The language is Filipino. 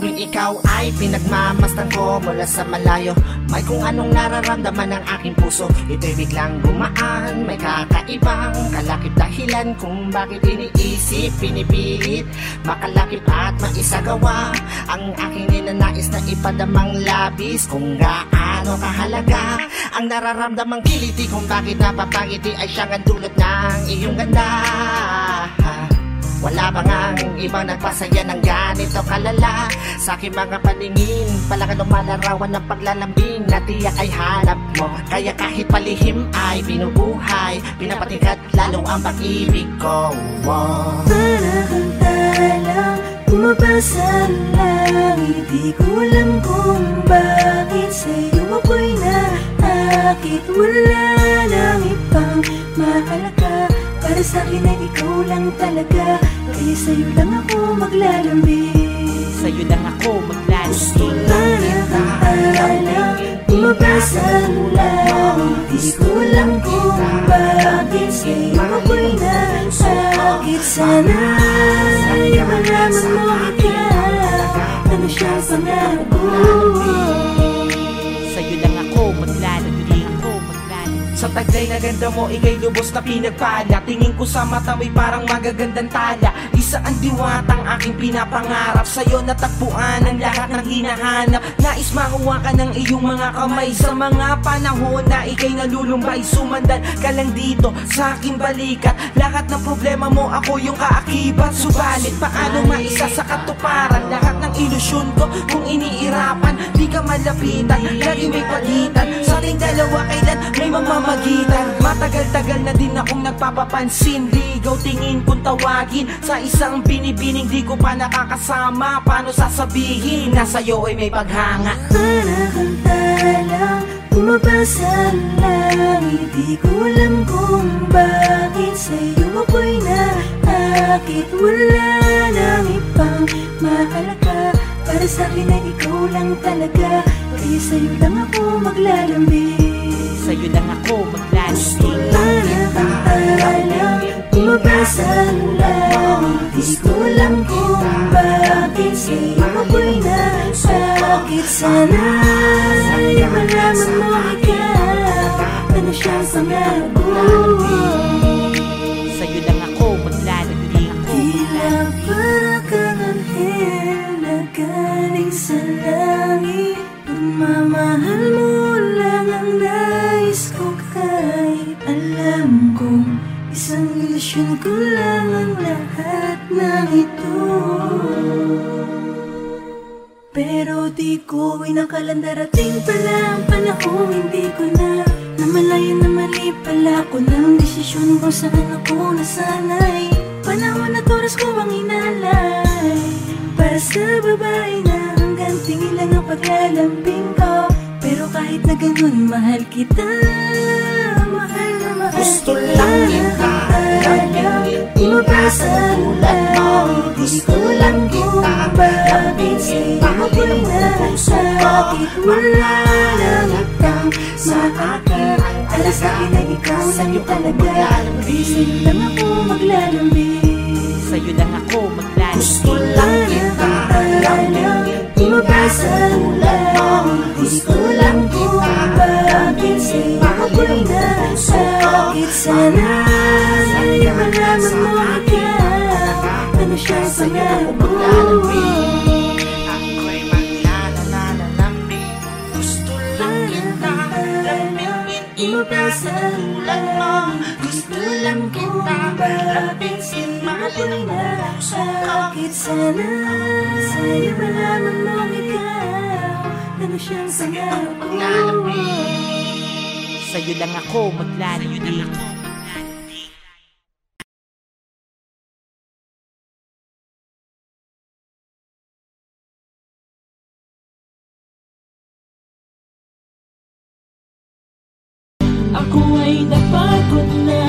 tuwing ikaw ay pinagmamastan ko mula sa malayo. May kung anong nararamdaman ng aking puso Ito'y biglang gumaan. May kakaibang kalakip dahilan Kung bakit iniisip, pinipilit. Makalakip at maisagawa Ang aking ninanais na ipadamang labis. Kung gaano kahalaga Ang nararamdamang kiliti Kung bakit napapangiti ay siyang ang dulot ng iyong ganda wala ba ngang ibang nagpasaya ng ganito kalala. Sa aking mga paningin Pala ka lumalarawan ng paglalambing Na tiyak ay hanap mo. Kaya kahit palihim ay binubuhay Pinapatingkat lalo ang pag-ibig ko. Wow. Para kang talang Pumabasa ang langit ko alam kung bakit Sa'yo ako'y naakit. Wala nang ibang mahalaga Para sa'kin ay ikaw lang talaga. Kaya sa'yo lang ako maglalambing. Sa'yo lang ako maglalambing. Para kang talang Pumabasa ang langit Di ko alam kung bakit Sa'yo. Ako'y naakit Sana ay malaman mo ikaw Ano siyang pangarap ko Sa taglay na ganda mo, ikay lubos na pinagpala. Tingin ko sa mata mo'y parang magagandang tala. Isa ang diwatang aking pinapangarap. Sa'yo natagpuan ang lahat ng hinahanap. Nais makuha ka ng iyong mga kamay. Sa mga panahon na ikay nalulumbay Sumandan ka lang dito. Sa aking balikat Lahat ng problema mo, ako yung kaakibat Subalit paano maisa sa katuparan? Lahat ng ilusyon ko kung iniirapan ka malapitan, lagi may pagitan Sa ating dalawa kailan may mamamagitan. Matagal-tagal na din akong nagpapapansin. Ligaw tingin kung tawagin. Sa isang binibining di ko pa nakakasama. Paano sasabihin na sa'yo ay may paghanga? Para kang talang Pumabasa ang langit. Di ko alam kung bakit Sa'yo ako'y naakit. Wala nang ibang mahalaga Para sa'kin ay ikaw lang talaga. Kaya sa'yo lang ako maglalambing. Sa'yo lang ako maglalambing. Para kang talang Pumabasa ang langit. Di ko alam kung bakit Sa'yo ako'y nasakit. Sana ay malaman mo ikaw Ano siyang pangarap ko Pagmamahal mo lang ang ko kahit ko lang ang lahat ng ito. Pero di ko inakalang darating pala ang Hindi ko na namalayan na mali pala ko ng desisyon kung saan ako nasanay. Panahon at oras ko inalay. Para sa babae na hanggang tingin lang ang paglalambing ko kahit na ganun mahal kita. Mahal na mahal Gusto kita lang kita lambingin Umabasa ang langit Di ko lang kung bakit Sa'yo ako'y nasakit Wala nang ibang maakit Para sa'kin ay ikaw lang talaga. Sa'yo lang ako maglalambing. Sa'yo lang ako Gusto maglalambing lang kita lambingin Umabasa Sana ay malaman mo ikaw Ano Gusto lang kita lambingin Umabasa ang langit Gusto lang kita lambingin Ako'y nasakit Sana sa'yo malaman mo ikaw? Ano siyang pangarap ko Sa'yo lang ako maglalambing Ako ay napagod na